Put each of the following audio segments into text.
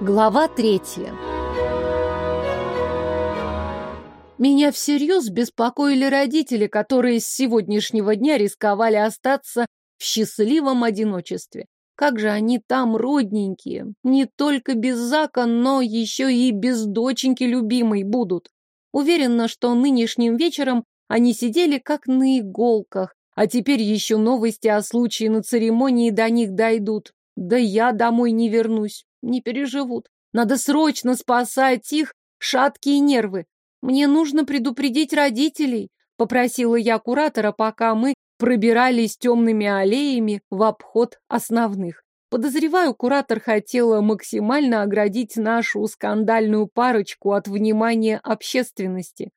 Глава третья. Меня всерьез беспокоили родители, которые с сегодняшнего дня рисковали остаться в счастливом одиночестве. Как же они там родненькие. Не только без Зака, но еще и без доченьки любимой будут. Уверена, что нынешним вечером они сидели как на иголках, а теперь еще новости о случае на церемонии до них дойдут. Да я домой не вернусь не переживут. Надо срочно спасать их шаткие нервы. Мне нужно предупредить родителей, попросила я куратора, пока мы пробирались темными аллеями в обход основных. Подозреваю, куратор хотела максимально оградить нашу скандальную парочку от внимания общественности.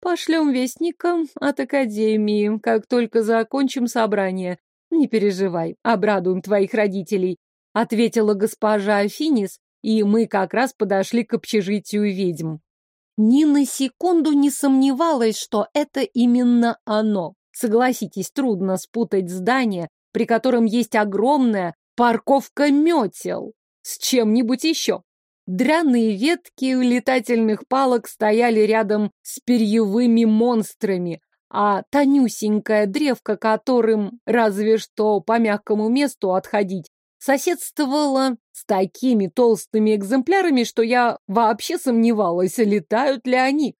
Пошлем вестникам от Академии, как только закончим собрание. Не переживай, обрадуем твоих родителей ответила госпожа Афинис, и мы как раз подошли к общежитию ведьм. Ни на секунду не сомневалась, что это именно оно. Согласитесь, трудно спутать здание, при котором есть огромная парковка метел, с чем-нибудь еще. Дряные ветки летательных палок стояли рядом с перьевыми монстрами, а тонюсенькая древка, которым разве что по мягкому месту отходить, соседствовала с такими толстыми экземплярами, что я вообще сомневалась, летают ли они.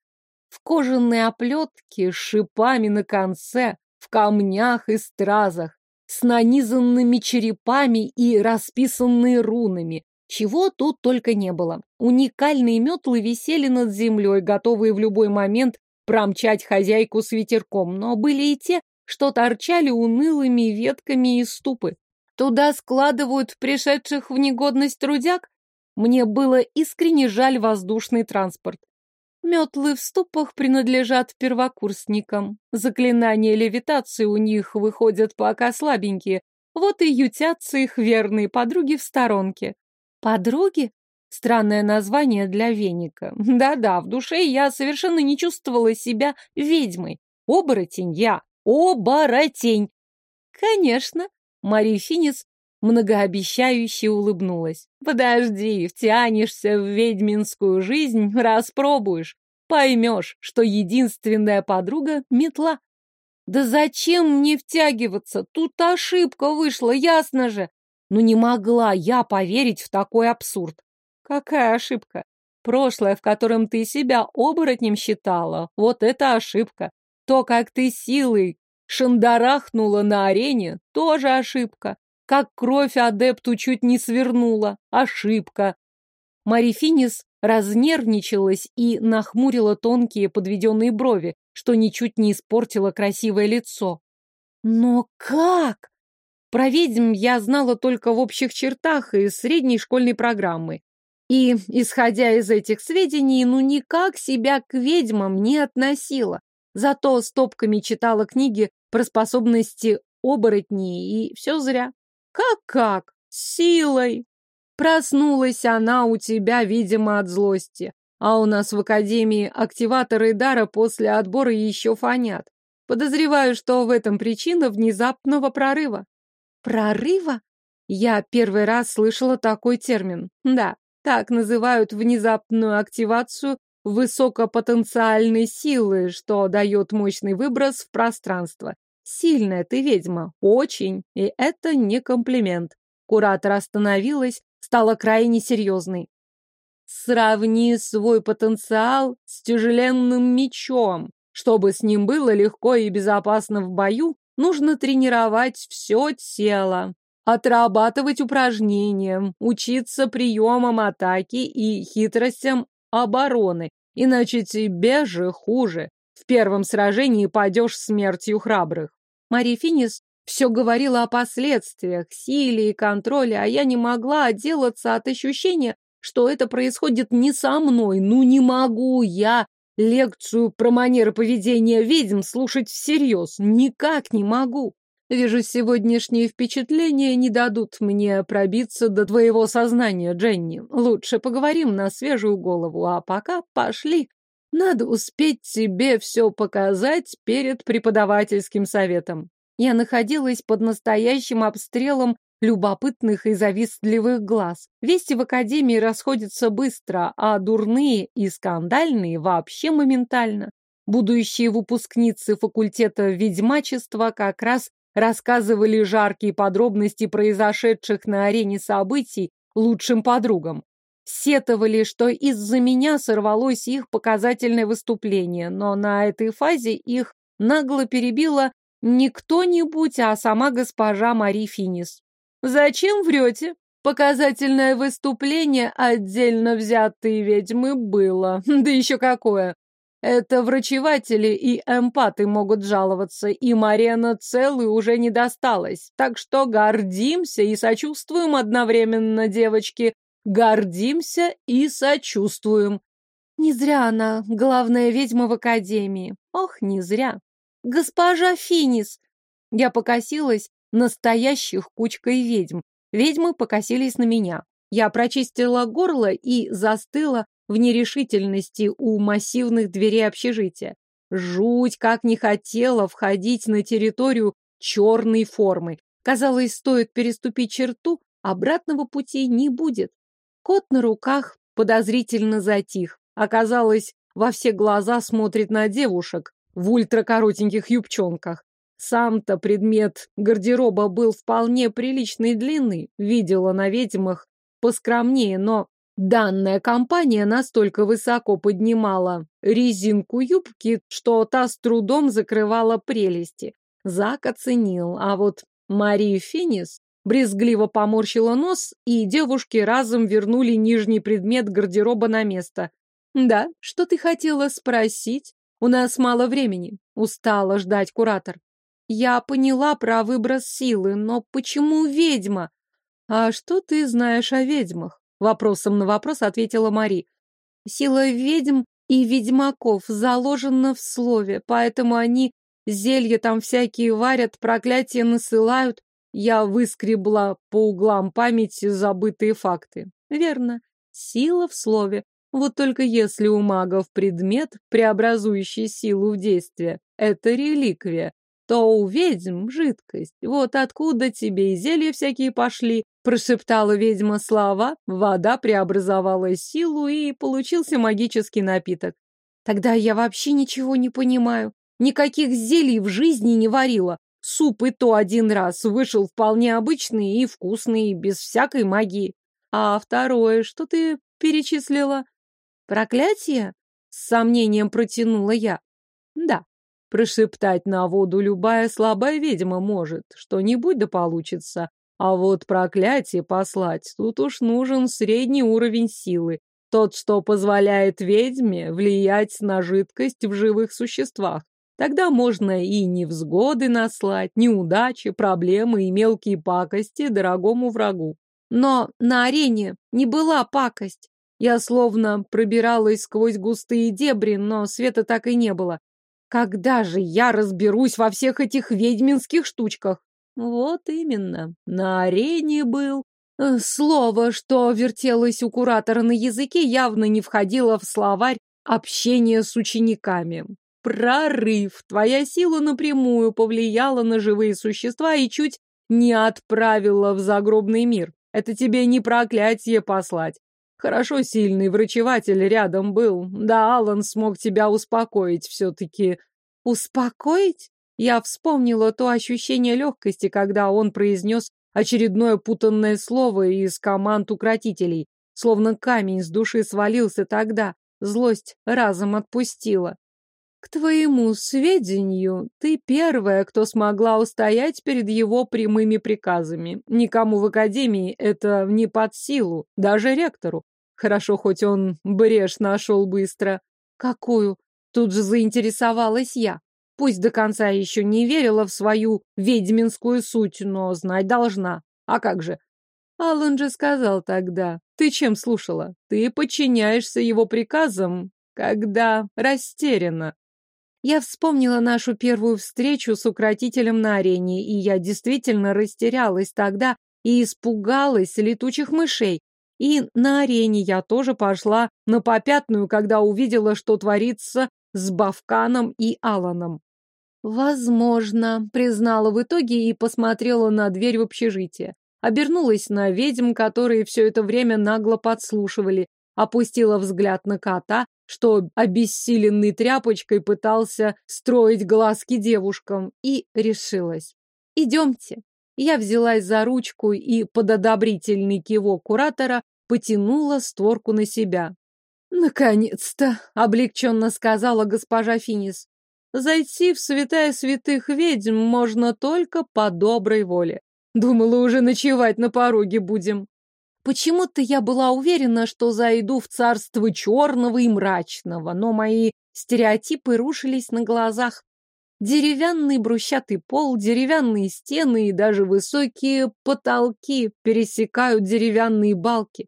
В кожаной оплетке с шипами на конце, в камнях и стразах, с нанизанными черепами и расписанные рунами. Чего тут только не было. Уникальные метлы висели над землей, готовые в любой момент промчать хозяйку с ветерком, но были и те, что торчали унылыми ветками из ступы. Туда складывают пришедших в негодность трудяг? Мне было искренне жаль воздушный транспорт. Метлы в ступах принадлежат первокурсникам. Заклинания левитации у них выходят пока слабенькие, вот и ютятся их верные подруги в сторонке. Подруги? Странное название для веника. Да-да, в душе я совершенно не чувствовала себя ведьмой. Оборотень я, оборотень. Конечно, Мария многообещающе улыбнулась. «Подожди, втянешься в ведьминскую жизнь, распробуешь. Поймешь, что единственная подруга — метла. Да зачем мне втягиваться? Тут ошибка вышла, ясно же. Ну не могла я поверить в такой абсурд. Какая ошибка? Прошлое, в котором ты себя оборотнем считала, вот это ошибка. То, как ты силой шандарахнула на арене, тоже ошибка. Как кровь адепту чуть не свернула, ошибка. Марифинис разнервничалась и нахмурила тонкие подведенные брови, что ничуть не испортило красивое лицо. Но как? Про ведьм я знала только в общих чертах из средней школьной программы. И, исходя из этих сведений, ну никак себя к ведьмам не относила. Зато стопками читала книги про способности оборотней, и все зря. Как-как? Силой! Проснулась она у тебя, видимо, от злости. А у нас в Академии активаторы дара после отбора еще фонят. Подозреваю, что в этом причина внезапного прорыва. Прорыва? Я первый раз слышала такой термин. Да, так называют внезапную активацию высокопотенциальной силы, что дает мощный выброс в пространство. Сильная ты ведьма, очень, и это не комплимент. Куратор остановилась, стала крайне серьезной. Сравни свой потенциал с тяжеленным мечом. Чтобы с ним было легко и безопасно в бою, нужно тренировать все тело, отрабатывать упражнения, учиться приемам атаки и хитростям обороны, иначе тебе же хуже. В первом сражении пойдешь смертью храбрых. Мария Финис все говорила о последствиях, силе и контроле, а я не могла отделаться от ощущения, что это происходит не со мной. Ну не могу я лекцию про манеры поведения ведьм слушать всерьез. Никак не могу. Вижу, сегодняшние впечатления не дадут мне пробиться до твоего сознания, Дженни. Лучше поговорим на свежую голову, а пока пошли. Надо успеть тебе все показать перед преподавательским советом. Я находилась под настоящим обстрелом любопытных и завистливых глаз. Вести в академии расходятся быстро, а дурные и скандальные вообще моментально. Будущие выпускницы факультета ведьмачества как раз рассказывали жаркие подробности произошедших на арене событий лучшим подругам. Сетовали, что из-за меня сорвалось их показательное выступление, но на этой фазе их нагло перебила не кто-нибудь, а сама госпожа Мари Финис. «Зачем врете? Показательное выступление отдельно взятые ведьмы было. Да еще какое! Это врачеватели и эмпаты могут жаловаться, и Марена целый уже не досталась. Так что гордимся и сочувствуем одновременно, девочки. Гордимся и сочувствуем. Не зря она главная ведьма в академии. Ох, не зря. Госпожа Финис! Я покосилась настоящих кучкой ведьм. Ведьмы покосились на меня. Я прочистила горло и застыла в нерешительности у массивных дверей общежития. Жуть как не хотела входить на территорию черной формы. Казалось, стоит переступить черту, обратного пути не будет. Кот на руках подозрительно затих. Оказалось, во все глаза смотрит на девушек в ультракоротеньких юбчонках. Сам-то предмет гардероба был вполне приличной длины, видела на ведьмах поскромнее, но Данная компания настолько высоко поднимала резинку юбки, что та с трудом закрывала прелести. Зак оценил, а вот Мария Финис брезгливо поморщила нос, и девушки разом вернули нижний предмет гардероба на место. «Да, что ты хотела спросить? У нас мало времени. Устала ждать куратор. Я поняла про выброс силы, но почему ведьма? А что ты знаешь о ведьмах? Вопросом на вопрос ответила Мари. Сила ведьм и ведьмаков заложена в слове, поэтому они зелья там всякие варят, проклятия насылают. Я выскребла по углам памяти забытые факты. Верно. Сила в слове. Вот только если у магов предмет, преобразующий силу в действие, это реликвия, то у ведьм жидкость. Вот откуда тебе и зелья всякие пошли, Прошептала ведьма слова, вода преобразовала силу, и получился магический напиток. Тогда я вообще ничего не понимаю. Никаких зелий в жизни не варила. Суп и то один раз вышел вполне обычный и вкусный, без всякой магии. А второе, что ты перечислила? Проклятие? С сомнением протянула я. Прошептать на воду любая слабая ведьма может. Что-нибудь да получится. А вот проклятие послать, тут уж нужен средний уровень силы, тот, что позволяет ведьме влиять на жидкость в живых существах. Тогда можно и невзгоды наслать, неудачи, проблемы и мелкие пакости дорогому врагу. Но на арене не была пакость. Я словно пробиралась сквозь густые дебри, но света так и не было. Когда же я разберусь во всех этих ведьминских штучках? Вот именно, на арене был. Э, слово, что вертелось у куратора на языке, явно не входило в словарь общения с учениками. Прорыв. Твоя сила напрямую повлияла на живые существа и чуть не отправила в загробный мир. Это тебе не проклятие послать. Хорошо сильный врачеватель рядом был. Да, Алан смог тебя успокоить все-таки. Успокоить? Я вспомнила то ощущение легкости, когда он произнес очередное путанное слово из команд укротителей, словно камень с души свалился тогда, злость разом отпустила. К твоему сведению, ты первая, кто смогла устоять перед его прямыми приказами. Никому в академии это не под силу, даже ректору. Хорошо, хоть он брешь нашел быстро. Какую? Тут же заинтересовалась я. Пусть до конца еще не верила в свою ведьминскую суть, но знать должна. А как же? Аллан же сказал тогда. Ты чем слушала? Ты подчиняешься его приказам, когда растеряна. Я вспомнила нашу первую встречу с укротителем на арене, и я действительно растерялась тогда и испугалась летучих мышей. И на арене я тоже пошла на попятную, когда увидела, что творится с Бавканом и Аланом. Возможно, признала в итоге и посмотрела на дверь в общежитие. обернулась на ведьм, которые все это время нагло подслушивали, опустила взгляд на кота, что обессиленный тряпочкой пытался строить глазки девушкам, и решилась. «Идемте». Я взялась за ручку и под одобрительный кивок куратора потянула створку на себя. «Наконец-то!» — облегченно сказала госпожа Финис. «Зайти в святая святых ведьм можно только по доброй воле. Думала, уже ночевать на пороге будем». Почему-то я была уверена, что зайду в царство черного и мрачного, но мои стереотипы рушились на глазах. Деревянный брусчатый пол, деревянные стены и даже высокие потолки пересекают деревянные балки.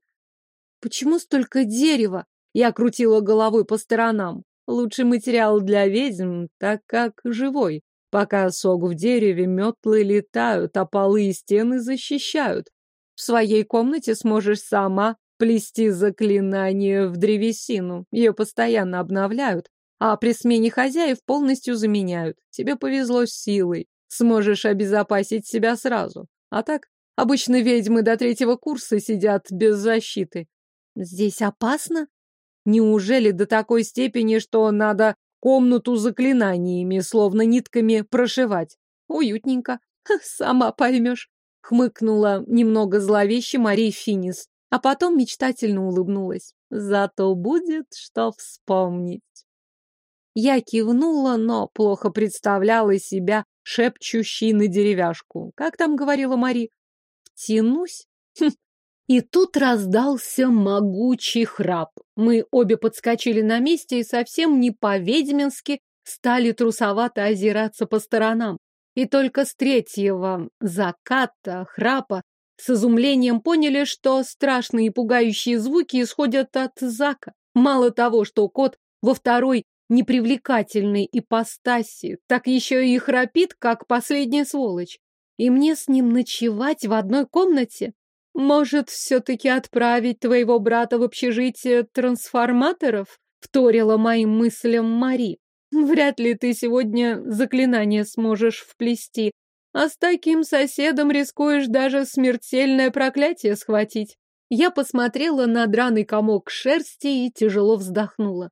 Почему столько дерева? Я крутила головой по сторонам. Лучший материал для ведьм, так как живой. Пока сок в дереве, метлы летают, а полы и стены защищают. В своей комнате сможешь сама плести заклинание в древесину. Ее постоянно обновляют, а при смене хозяев полностью заменяют. Тебе повезло с силой. Сможешь обезопасить себя сразу. А так, обычно ведьмы до третьего курса сидят без защиты. Здесь опасно? Неужели до такой степени, что надо комнату заклинаниями, словно нитками, прошивать? Уютненько. Сама поймешь. Хмыкнула немного зловеще Мария Финис, а потом мечтательно улыбнулась. Зато будет что вспомнить. Я кивнула, но плохо представляла себя шепчущей на деревяшку. Как там говорила Мари? Втянусь? Хм, и тут раздался могучий храп. Мы обе подскочили на месте и совсем не по-ведьмински стали трусовато озираться по сторонам. И только с третьего заката, храпа, с изумлением поняли, что страшные и пугающие звуки исходят от Зака. Мало того, что кот во второй непривлекательной ипостаси, так еще и храпит, как последняя сволочь. И мне с ним ночевать в одной комнате? «Может, все-таки отправить твоего брата в общежитие трансформаторов?» — вторила моим мыслям Мари. «Вряд ли ты сегодня заклинание сможешь вплести, а с таким соседом рискуешь даже смертельное проклятие схватить». Я посмотрела на драный комок шерсти и тяжело вздохнула.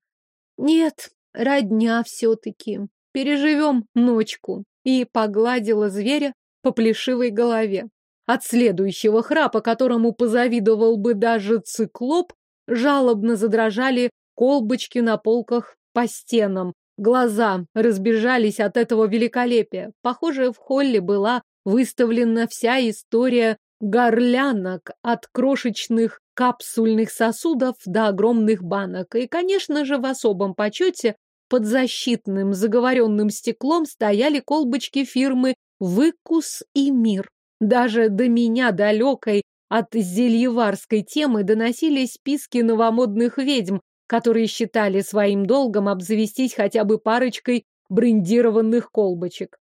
«Нет, родня все-таки. Переживем ночку». И погладила зверя по плешивой голове. От следующего храпа, которому позавидовал бы даже циклоп, жалобно задрожали колбочки на полках по стенам. Глаза разбежались от этого великолепия. Похоже, в холле была выставлена вся история горлянок от крошечных капсульных сосудов до огромных банок. И, конечно же, в особом почете под защитным заговоренным стеклом стояли колбочки фирмы «Выкус и мир». Даже до меня, далекой от зельеварской темы, доносились списки новомодных ведьм, которые считали своим долгом обзавестись хотя бы парочкой брендированных колбочек.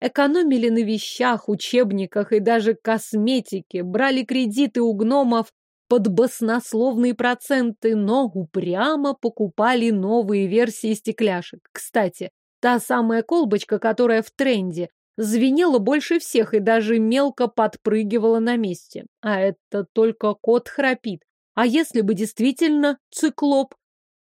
Экономили на вещах, учебниках и даже косметике, брали кредиты у гномов под баснословные проценты, но упрямо покупали новые версии стекляшек. Кстати, та самая колбочка, которая в тренде, звенела больше всех и даже мелко подпрыгивала на месте. А это только кот храпит. А если бы действительно циклоп?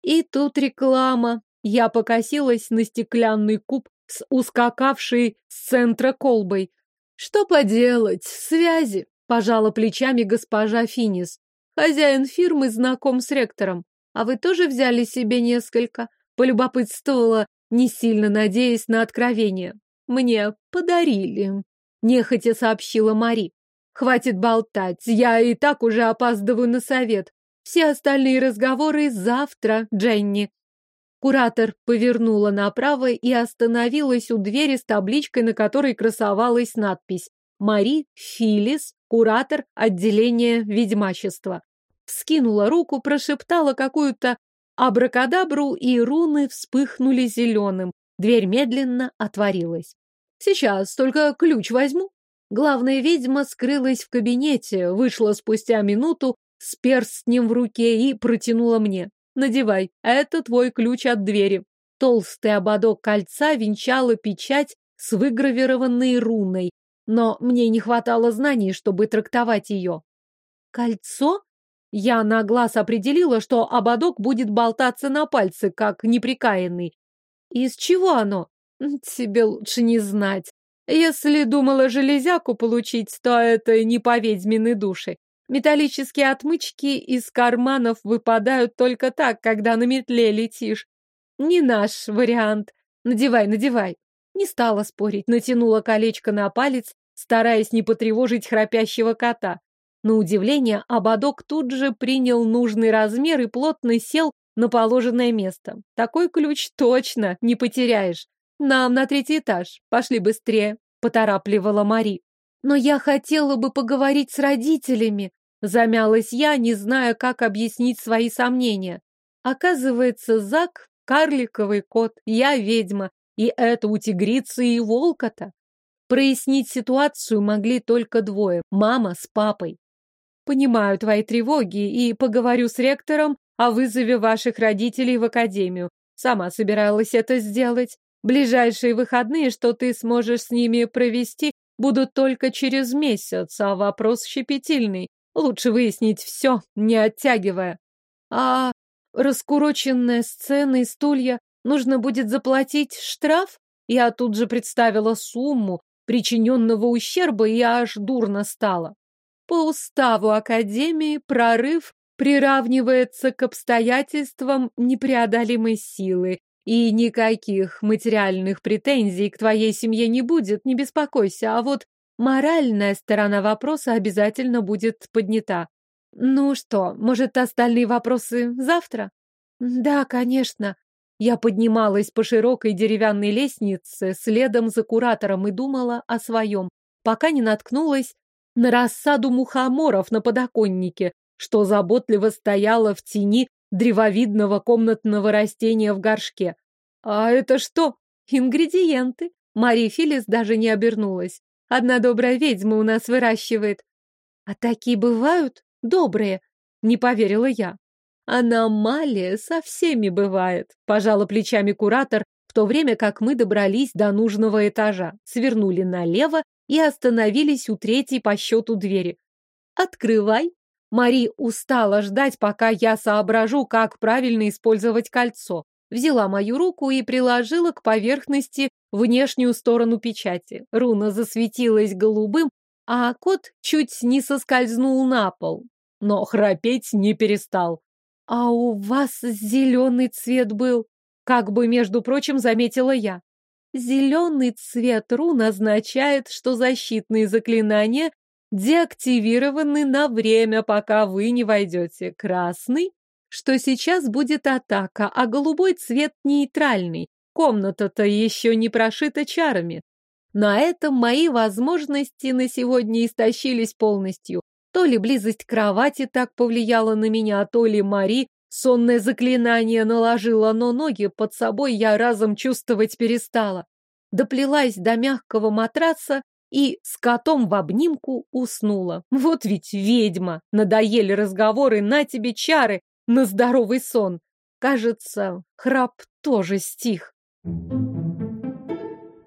И тут реклама. Я покосилась на стеклянный куб с ускакавшей с центра колбой. Что поделать, связи, пожала плечами госпожа Финис. Хозяин фирмы знаком с ректором. А вы тоже взяли себе несколько? Полюбопытствовала, не сильно надеясь на откровение. Мне подарили, нехотя сообщила Мари. Хватит болтать, я и так уже опаздываю на совет. Все остальные разговоры завтра, Дженни. Куратор повернула направо и остановилась у двери с табличкой, на которой красовалась надпись «Мари Филис, куратор отделения ведьмачества». Скинула руку, прошептала какую-то абракадабру, и руны вспыхнули зеленым. Дверь медленно отворилась. «Сейчас, только ключ возьму». Главная ведьма скрылась в кабинете, вышла спустя минуту с перстнем в руке и протянула мне. «Надевай, это твой ключ от двери». Толстый ободок кольца венчала печать с выгравированной руной, но мне не хватало знаний, чтобы трактовать ее. Кольцо? Я на глаз определила, что ободок будет болтаться на пальце, как неприкаянный. Из чего оно? Тебе лучше не знать. Если думала железяку получить, то это не по ведьмины души. Металлические отмычки из карманов выпадают только так, когда на метле летишь. Не наш вариант. Надевай, надевай. Не стала спорить, натянула колечко на палец, стараясь не потревожить храпящего кота. На удивление, ободок тут же принял нужный размер и плотно сел на положенное место. Такой ключ точно не потеряешь. Нам на третий этаж. Пошли быстрее, поторапливала Мари. Но я хотела бы поговорить с родителями. Замялась я, не зная, как объяснить свои сомнения. Оказывается, Зак — карликовый кот, я ведьма, и это у тигрицы и волка-то. Прояснить ситуацию могли только двое — мама с папой. Понимаю твои тревоги и поговорю с ректором о вызове ваших родителей в академию. Сама собиралась это сделать. Ближайшие выходные, что ты сможешь с ними провести, будут только через месяц, а вопрос щепетильный. Лучше выяснить все, не оттягивая. А раскуроченная сцена и стулья нужно будет заплатить штраф? Я тут же представила сумму причиненного ущерба и аж дурно стало. По уставу Академии прорыв приравнивается к обстоятельствам непреодолимой силы, и никаких материальных претензий к твоей семье не будет, не беспокойся, а вот моральная сторона вопроса обязательно будет поднята. Ну что, может, остальные вопросы завтра? Да, конечно. Я поднималась по широкой деревянной лестнице следом за куратором и думала о своем, пока не наткнулась на рассаду мухоморов на подоконнике, что заботливо стояла в тени древовидного комнатного растения в горшке. А это что? Ингредиенты. Мария Филис даже не обернулась. Одна добрая ведьма у нас выращивает. А такие бывают добрые, не поверила я. Аномалия со всеми бывает, пожала плечами куратор, в то время как мы добрались до нужного этажа, свернули налево и остановились у третьей по счету двери. «Открывай!» Мари устала ждать, пока я соображу, как правильно использовать кольцо. Взяла мою руку и приложила к поверхности внешнюю сторону печати. Руна засветилась голубым, а кот чуть не соскользнул на пол, но храпеть не перестал. «А у вас зеленый цвет был», как бы, между прочим, заметила я. Зеленый цвет рун означает, что защитные заклинания деактивированы на время, пока вы не войдете. Красный, что сейчас будет атака, а голубой цвет нейтральный. Комната-то еще не прошита чарами. На этом мои возможности на сегодня истощились полностью. То ли близость кровати так повлияла на меня, то ли Мари сонное заклинание наложила, но ноги под собой я разом чувствовать перестала. Доплелась до мягкого матраса и с котом в обнимку уснула. Вот ведь ведьма! Надоели разговоры, на тебе чары, на здоровый сон. Кажется, храп тоже стих.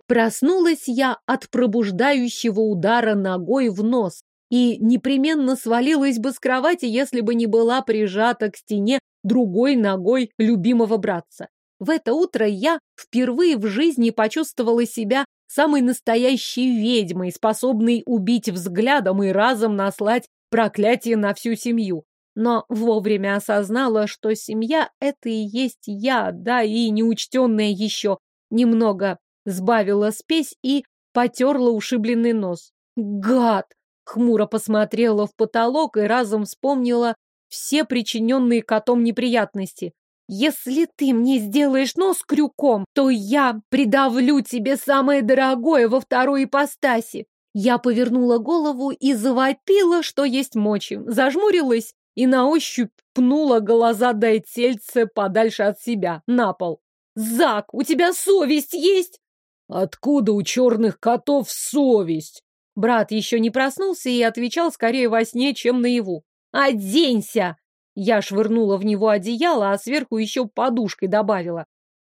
Проснулась я от пробуждающего удара ногой в нос и непременно свалилась бы с кровати, если бы не была прижата к стене другой ногой любимого братца. В это утро я впервые в жизни почувствовала себя самой настоящей ведьмой, способной убить взглядом и разом наслать проклятие на всю семью. Но вовремя осознала, что семья — это и есть я, да и неучтенная еще. Немного сбавила спесь и потерла ушибленный нос. Гад! Хмуро посмотрела в потолок и разом вспомнила все причиненные котом неприятности. Если ты мне сделаешь нос крюком, то я придавлю тебе самое дорогое во второй ипостаси. Я повернула голову и завопила, что есть мочи, зажмурилась и на ощупь пнула глаза тельце подальше от себя, на пол. «Зак, у тебя совесть есть?» «Откуда у черных котов совесть?» Брат еще не проснулся и отвечал скорее во сне, чем наяву. «Оденься!» Я швырнула в него одеяло, а сверху еще подушкой добавила.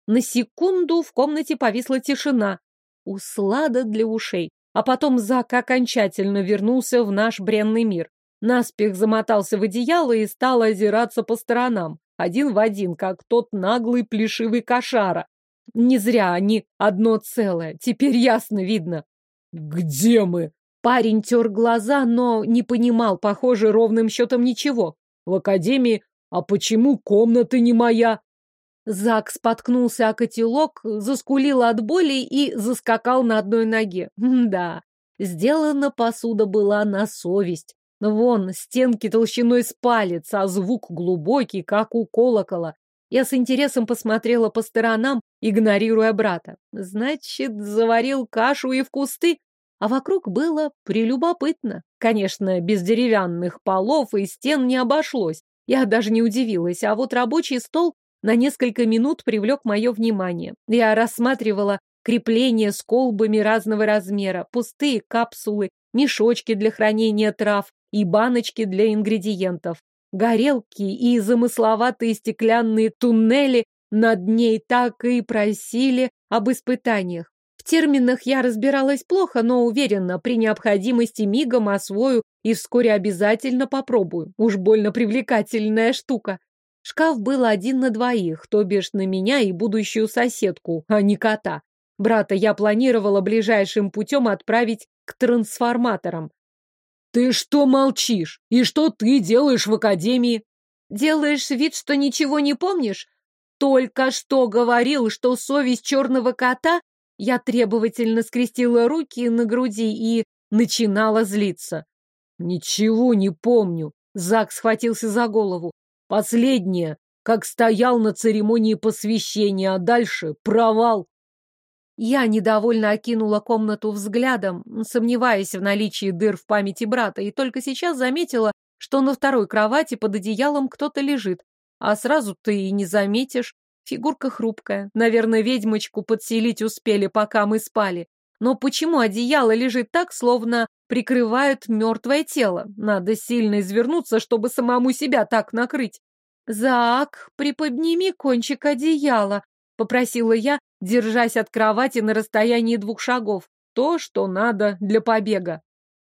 На секунду в комнате повисла тишина. Услада для ушей. А потом Зак окончательно вернулся в наш бренный мир. Наспех замотался в одеяло и стал озираться по сторонам. Один в один, как тот наглый плешивый кошара. Не зря они одно целое. Теперь ясно видно. «Где мы?» Парень тер глаза, но не понимал, похоже, ровным счетом ничего. «В академии? А почему комната не моя?» Зак споткнулся о котелок, заскулил от боли и заскакал на одной ноге. Да, сделана посуда была на совесть. Вон, стенки толщиной с палец, а звук глубокий, как у колокола. Я с интересом посмотрела по сторонам, игнорируя брата. Значит, заварил кашу и в кусты? А вокруг было прелюбопытно. Конечно, без деревянных полов и стен не обошлось. Я даже не удивилась, а вот рабочий стол на несколько минут привлек мое внимание. Я рассматривала крепления с колбами разного размера, пустые капсулы, мешочки для хранения трав и баночки для ингредиентов, горелки и замысловатые стеклянные туннели над ней так и просили об испытаниях. В терминах я разбиралась плохо, но уверена, при необходимости мигом освою и вскоре обязательно попробую. Уж больно привлекательная штука. Шкаф был один на двоих, то бишь на меня и будущую соседку, а не кота. Брата я планировала ближайшим путем отправить к трансформаторам. «Ты что молчишь? И что ты делаешь в академии?» «Делаешь вид, что ничего не помнишь? Только что говорил, что совесть черного кота...» Я требовательно скрестила руки на груди и начинала злиться. «Ничего не помню», — Зак схватился за голову. Последнее, как стоял на церемонии посвящения, а дальше провал. Я недовольно окинула комнату взглядом, сомневаясь в наличии дыр в памяти брата, и только сейчас заметила, что на второй кровати под одеялом кто-то лежит. А сразу ты и не заметишь. Фигурка хрупкая. Наверное, ведьмочку подселить успели, пока мы спали. Но почему одеяло лежит так, словно прикрывает мертвое тело? Надо сильно извернуться, чтобы самому себя так накрыть. «Зак, приподними кончик одеяла», — попросила я, держась от кровати на расстоянии двух шагов. То, что надо для побега.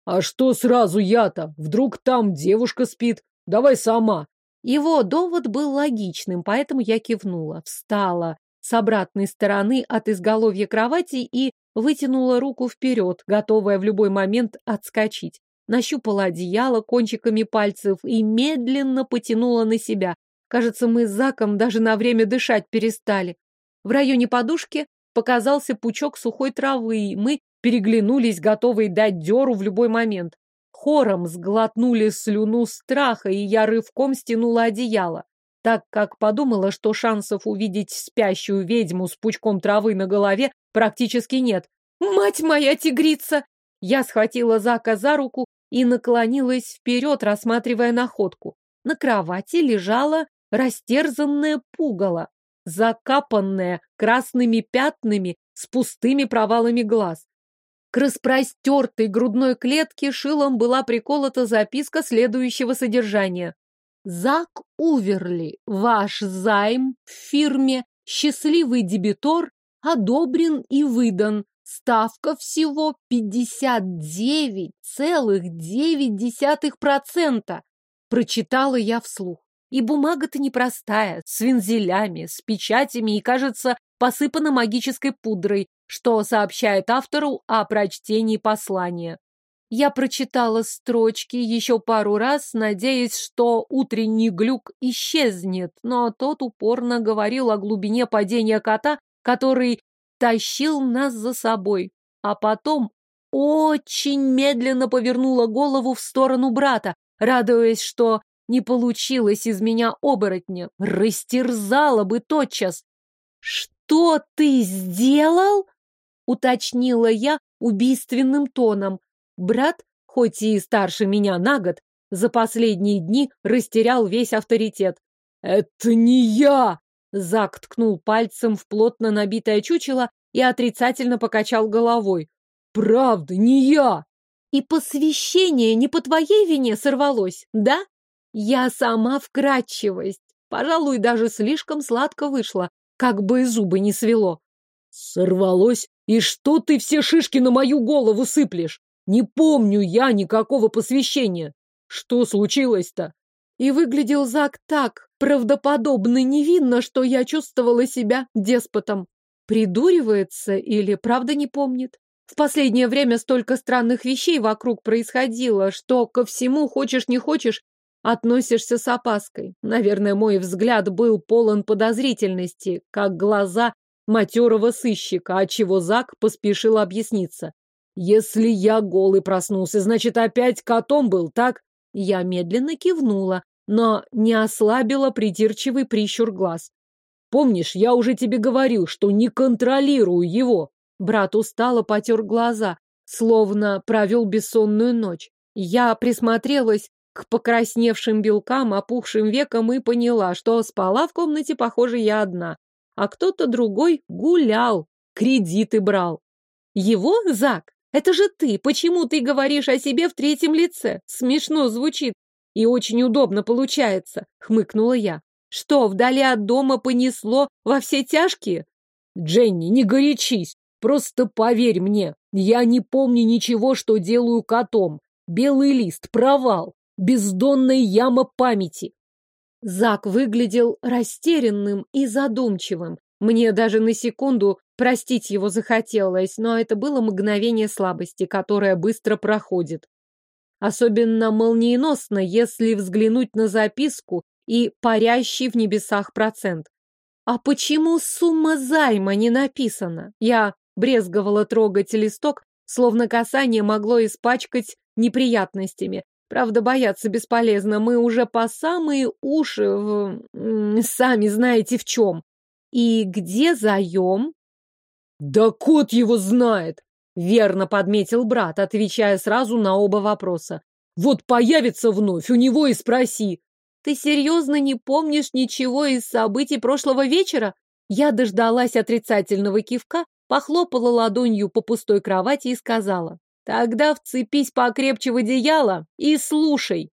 «А что сразу я-то? Вдруг там девушка спит? Давай сама!» Его довод был логичным, поэтому я кивнула, встала с обратной стороны от изголовья кровати и вытянула руку вперед, готовая в любой момент отскочить. Нащупала одеяло кончиками пальцев и медленно потянула на себя. Кажется, мы с Заком даже на время дышать перестали. В районе подушки показался пучок сухой травы, и мы переглянулись, готовые дать дёру в любой момент. Хором сглотнули слюну страха, и я рывком стянула одеяло так как подумала, что шансов увидеть спящую ведьму с пучком травы на голове практически нет. «Мать моя тигрица!» Я схватила Зака за руку и наклонилась вперед, рассматривая находку. На кровати лежала растерзанная пугало, закапанная красными пятнами с пустыми провалами глаз. К распростертой грудной клетке шилом была приколота записка следующего содержания. Зак Уверли, ваш займ в фирме «Счастливый дебитор» одобрен и выдан. Ставка всего 59,9%. Прочитала я вслух. И бумага-то непростая, с вензелями, с печатями и, кажется, посыпана магической пудрой, что сообщает автору о прочтении послания. Я прочитала строчки еще пару раз, надеясь, что утренний глюк исчезнет, но тот упорно говорил о глубине падения кота, который тащил нас за собой. А потом очень медленно повернула голову в сторону брата, радуясь, что не получилось из меня оборотня. Растерзала бы тотчас. «Что ты сделал?» — уточнила я убийственным тоном. Брат, хоть и старше меня на год, за последние дни растерял весь авторитет. «Это не я!» Зак ткнул пальцем в плотно набитое чучело и отрицательно покачал головой. «Правда, не я!» «И посвящение не по твоей вине сорвалось, да?» «Я сама вкрадчивость. Пожалуй, даже слишком сладко вышло, как бы зубы не свело». «Сорвалось? И что ты все шишки на мою голову сыплешь? Не помню я никакого посвящения. Что случилось-то? И выглядел Зак так правдоподобно невинно, что я чувствовала себя деспотом. Придуривается или правда не помнит? В последнее время столько странных вещей вокруг происходило, что ко всему, хочешь не хочешь, относишься с опаской. Наверное, мой взгляд был полон подозрительности, как глаза матерого сыщика, отчего Зак поспешил объясниться. «Если я голый проснулся, значит, опять котом был, так?» Я медленно кивнула, но не ослабила придирчивый прищур глаз. «Помнишь, я уже тебе говорил, что не контролирую его?» Брат устало потер глаза, словно провел бессонную ночь. Я присмотрелась к покрасневшим белкам, опухшим векам и поняла, что спала в комнате, похоже, я одна, а кто-то другой гулял, кредиты брал. Его, Зак? Это же ты! Почему ты говоришь о себе в третьем лице? Смешно звучит и очень удобно получается, хмыкнула я. Что, вдали от дома понесло во все тяжкие? Дженни, не горячись. Просто поверь мне, я не помню ничего, что делаю котом. Белый лист, провал, бездонная яма памяти. Зак выглядел растерянным и задумчивым. Мне даже на секунду простить его захотелось, но это было мгновение слабости, которое быстро проходит. Особенно молниеносно, если взглянуть на записку и парящий в небесах процент. А почему сумма займа не написана? Я брезговала трогать листок, словно касание могло испачкать неприятностями. Правда, бояться бесполезно, мы уже по самые уши в... сами знаете в чем. И где заем? Да кот его знает, верно подметил брат, отвечая сразу на оба вопроса. Вот появится вновь, у него и спроси. Ты серьезно не помнишь ничего из событий прошлого вечера? Я дождалась отрицательного кивка, похлопала ладонью по пустой кровати и сказала, «Тогда вцепись покрепче в одеяло и слушай».